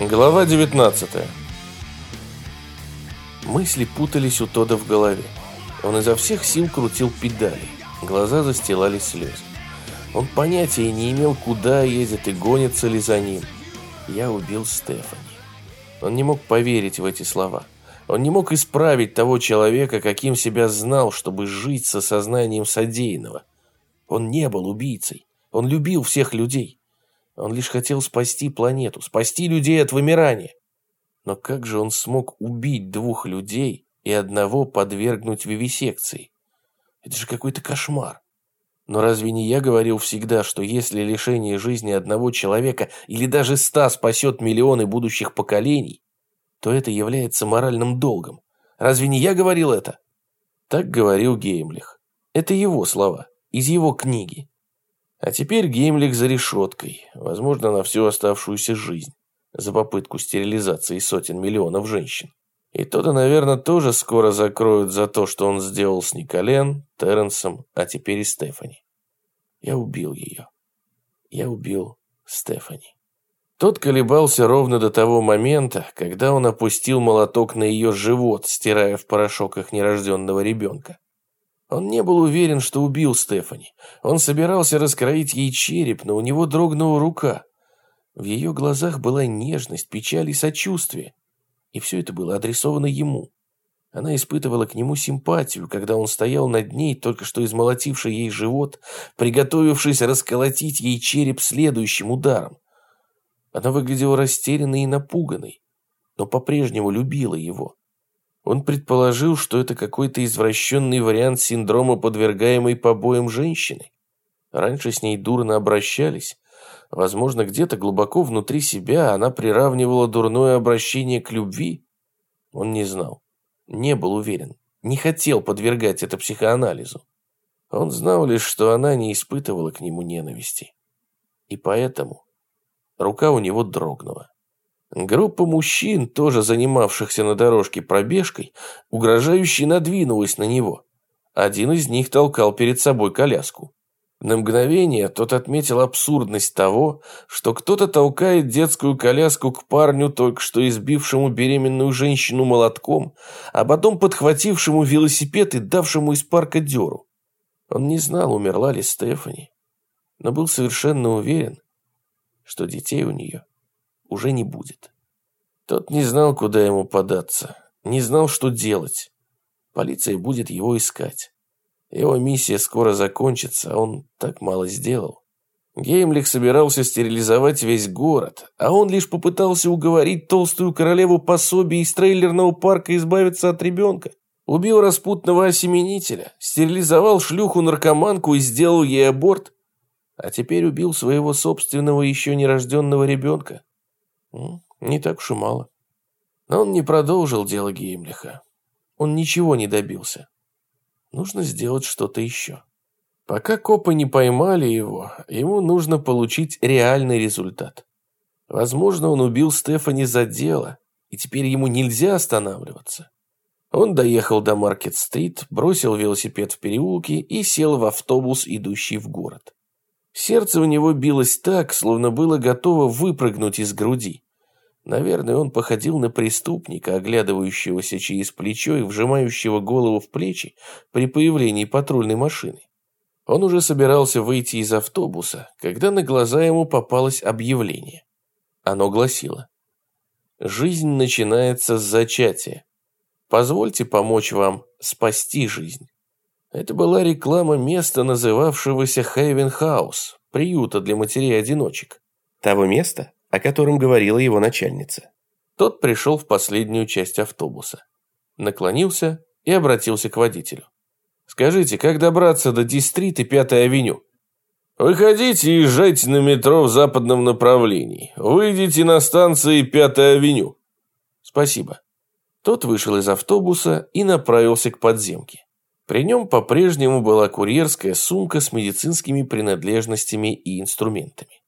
Глава 19 Мысли путались у Тода в голове. Он изо всех сил крутил педали. Глаза застилали слезы. Он понятия не имел, куда едет и гонится ли за ним. Я убил Стефани. Он не мог поверить в эти слова. Он не мог исправить того человека, каким себя знал, чтобы жить со сознанием содеянного. Он не был убийцей. Он любил всех людей. Он лишь хотел спасти планету, спасти людей от вымирания. Но как же он смог убить двух людей и одного подвергнуть вивисекции? Это же какой-то кошмар. Но разве не я говорил всегда, что если лишение жизни одного человека или даже ста спасет миллионы будущих поколений, то это является моральным долгом? Разве не я говорил это? Так говорил Геймлих. Это его слова, из его книги. А теперь Геймлих за решеткой, возможно, на всю оставшуюся жизнь, за попытку стерилизации сотен миллионов женщин. И то-то, наверное, тоже скоро закроют за то, что он сделал с Николен, Терренсом, а теперь и Стефани. Я убил ее. Я убил Стефани. Тот колебался ровно до того момента, когда он опустил молоток на ее живот, стирая в порошок их нерожденного ребенка. Он не был уверен, что убил Стефани. Он собирался раскроить ей череп, но у него дрогнула рука. В ее глазах была нежность, печаль и сочувствие. И все это было адресовано ему. Она испытывала к нему симпатию, когда он стоял над ней, только что измолотивший ей живот, приготовившись расколотить ей череп следующим ударом. Она выглядела растерянной и напуганной, но по-прежнему любила его. Он предположил, что это какой-то извращенный вариант синдрома подвергаемой побоям женщины. Раньше с ней дурно обращались, Возможно, где-то глубоко внутри себя она приравнивала дурное обращение к любви. Он не знал, не был уверен, не хотел подвергать это психоанализу. Он знал лишь, что она не испытывала к нему ненависти. И поэтому рука у него дрогнула. Группа мужчин, тоже занимавшихся на дорожке пробежкой, угрожающе надвинулась на него. Один из них толкал перед собой коляску. На мгновение тот отметил абсурдность того, что кто-то толкает детскую коляску к парню, только что избившему беременную женщину молотком, а потом подхватившему велосипед и давшему из парка дёру. Он не знал, умерла ли Стефани, но был совершенно уверен, что детей у нее уже не будет. Тот не знал, куда ему податься, не знал, что делать. Полиция будет его искать. Его миссия скоро закончится, а он так мало сделал. Геймлих собирался стерилизовать весь город, а он лишь попытался уговорить толстую королеву пособий из трейлерного парка избавиться от ребенка. Убил распутного осеменителя, стерилизовал шлюху-наркоманку и сделал ей аборт. А теперь убил своего собственного еще нерожденного ребенка. Не так уж и мало. Но он не продолжил дело Геймлиха. Он ничего не добился. Нужно сделать что-то еще. Пока копы не поймали его, ему нужно получить реальный результат. Возможно, он убил Стефани за дело, и теперь ему нельзя останавливаться. Он доехал до Маркет-стрит, бросил велосипед в переулке и сел в автобус, идущий в город. Сердце у него билось так, словно было готово выпрыгнуть из груди. Наверное, он походил на преступника, оглядывающегося через плечо и вжимающего голову в плечи при появлении патрульной машины. Он уже собирался выйти из автобуса, когда на глаза ему попалось объявление. Оно гласило «Жизнь начинается с зачатия. Позвольте помочь вам спасти жизнь». Это была реклама места, называвшегося Хейвен Хаус, приюта для матерей-одиночек. Того места, о котором говорила его начальница. Тот пришел в последнюю часть автобуса. Наклонился и обратился к водителю. «Скажите, как добраться до Дистрит и Пятой авеню?» «Выходите и езжайте на метро в западном направлении. Выйдите на станции Пятая авеню». «Спасибо». Тот вышел из автобуса и направился к подземке. При нем по-прежнему была курьерская сумка с медицинскими принадлежностями и инструментами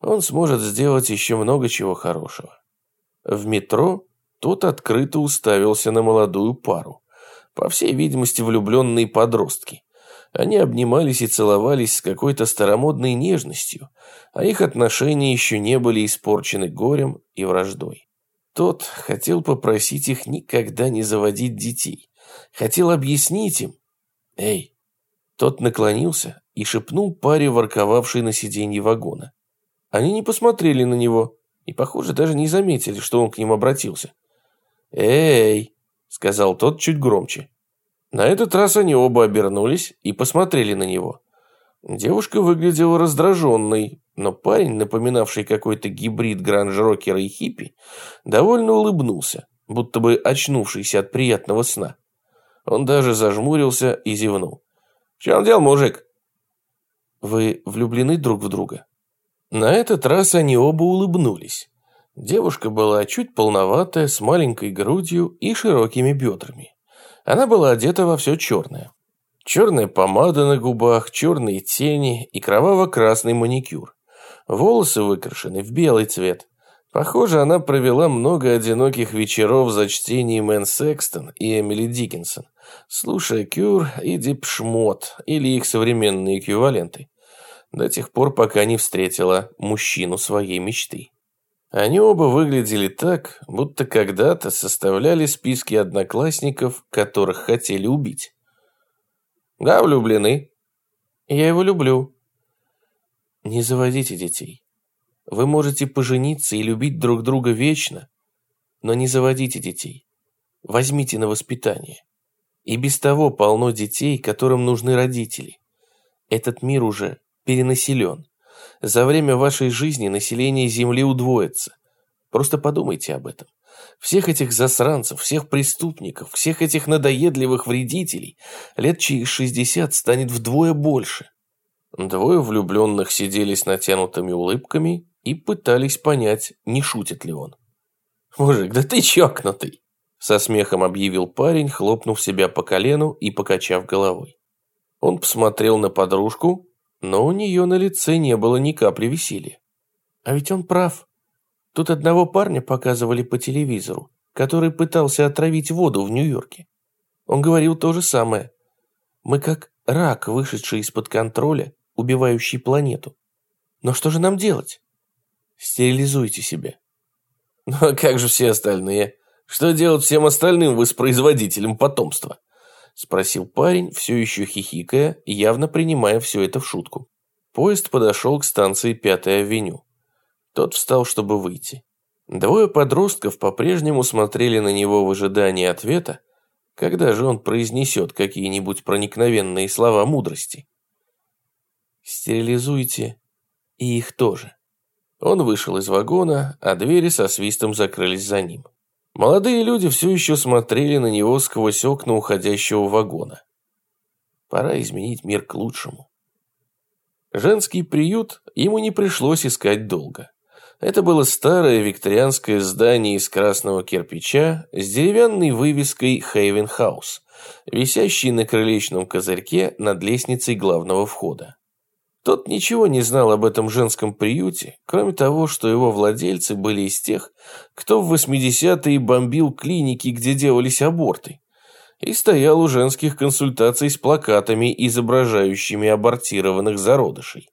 он сможет сделать еще много чего хорошего. В метро тот открыто уставился на молодую пару. По всей видимости, влюбленные подростки. Они обнимались и целовались с какой-то старомодной нежностью, а их отношения еще не были испорчены горем и враждой. Тот хотел попросить их никогда не заводить детей. Хотел объяснить им. «Эй!» Тот наклонился и шепнул паре, ворковавшей на сиденье вагона. Они не посмотрели на него и, похоже, даже не заметили, что он к ним обратился. «Эй!» — сказал тот чуть громче. На этот раз они оба обернулись и посмотрели на него. Девушка выглядела раздраженной, но парень, напоминавший какой-то гибрид гранж-рокера и хиппи, довольно улыбнулся, будто бы очнувшийся от приятного сна. Он даже зажмурился и зевнул. «В чем дело, мужик?» «Вы влюблены друг в друга?» На этот раз они оба улыбнулись. Девушка была чуть полноватая, с маленькой грудью и широкими бедрами. Она была одета во все черное. Черная помада на губах, черные тени и кроваво-красный маникюр. Волосы выкрашены в белый цвет. Похоже, она провела много одиноких вечеров за чтением Энн Секстон и Эмили Диккенсон, слушая Кюр и Дипшмот или их современные эквиваленты до тех пор, пока не встретила мужчину своей мечты. Они оба выглядели так, будто когда-то составляли списки одноклассников, которых хотели убить. Да, влюблены. Я его люблю. Не заводите детей. Вы можете пожениться и любить друг друга вечно, но не заводите детей. Возьмите на воспитание. И без того полно детей, которым нужны родители. Этот мир уже перенаселен. За время вашей жизни население Земли удвоится. Просто подумайте об этом. Всех этих засранцев, всех преступников, всех этих надоедливых вредителей лет через шестьдесят станет вдвое больше. Двое влюбленных сидели с натянутыми улыбками и пытались понять, не шутит ли он. «Мужик, да ты чокнутый!» Со смехом объявил парень, хлопнув себя по колену и покачав головой. Он посмотрел на подружку, но у нее на лице не было ни капли веселья. А ведь он прав. Тут одного парня показывали по телевизору, который пытался отравить воду в Нью-Йорке. Он говорил то же самое. Мы как рак, вышедший из-под контроля, убивающий планету. Но что же нам делать? Стерилизуйте себя. Ну а как же все остальные? Что делать всем остальным воспроизводителям потомства? Спросил парень, все еще хихикая, явно принимая все это в шутку. Поезд подошел к станции Пятая авеню. Тот встал, чтобы выйти. Двое подростков по-прежнему смотрели на него в ожидании ответа, когда же он произнесет какие-нибудь проникновенные слова мудрости. «Стерилизуйте и их тоже». Он вышел из вагона, а двери со свистом закрылись за ним. Молодые люди все еще смотрели на него сквозь окна уходящего вагона. Пора изменить мир к лучшему. Женский приют ему не пришлось искать долго. Это было старое викторианское здание из красного кирпича с деревянной вывеской «Хейвен Хаус», висящей на крылечном козырьке над лестницей главного входа. Тот ничего не знал об этом женском приюте, кроме того, что его владельцы были из тех, кто в 80-е бомбил клиники, где делались аборты, и стоял у женских консультаций с плакатами, изображающими абортированных зародышей.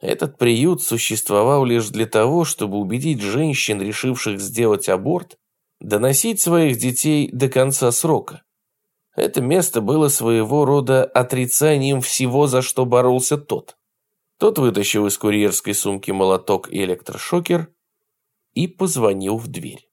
Этот приют существовал лишь для того, чтобы убедить женщин, решивших сделать аборт, доносить своих детей до конца срока. Это место было своего рода отрицанием всего, за что боролся тот. Тот вытащил из курьерской сумки молоток и электрошокер и позвонил в дверь.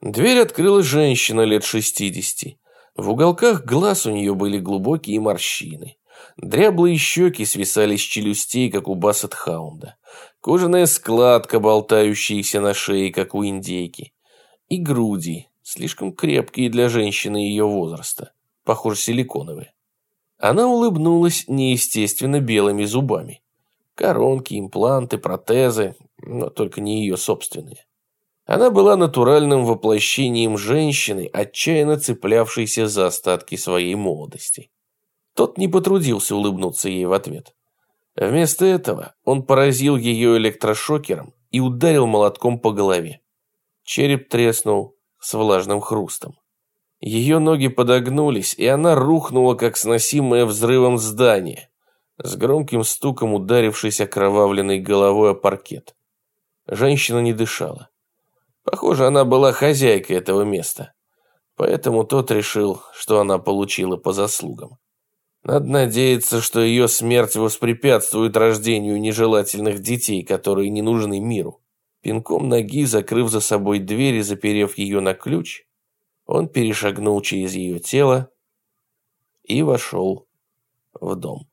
Дверь открыла женщина лет шестидесяти. В уголках глаз у нее были глубокие морщины. Дряблые щеки свисали с челюстей, как у бассет-хаунда. Кожаная складка, болтающаяся на шее, как у индейки. И груди, слишком крепкие для женщины ее возраста. Похоже, силиконовые. Она улыбнулась неестественно белыми зубами. Коронки, импланты, протезы, но только не ее собственные. Она была натуральным воплощением женщины, отчаянно цеплявшейся за остатки своей молодости. Тот не потрудился улыбнуться ей в ответ. Вместо этого он поразил ее электрошокером и ударил молотком по голове. Череп треснул, с влажным хрустом. Ее ноги подогнулись, и она рухнула, как сносимое взрывом здание, с громким стуком ударившись окровавленной головой о паркет. Женщина не дышала. Похоже, она была хозяйкой этого места. Поэтому тот решил, что она получила по заслугам. Надо надеяться, что ее смерть воспрепятствует рождению нежелательных детей, которые не нужны миру. Пинком ноги, закрыв за собой дверь и заперев ее на ключ, он перешагнул через ее тело и вошел в дом.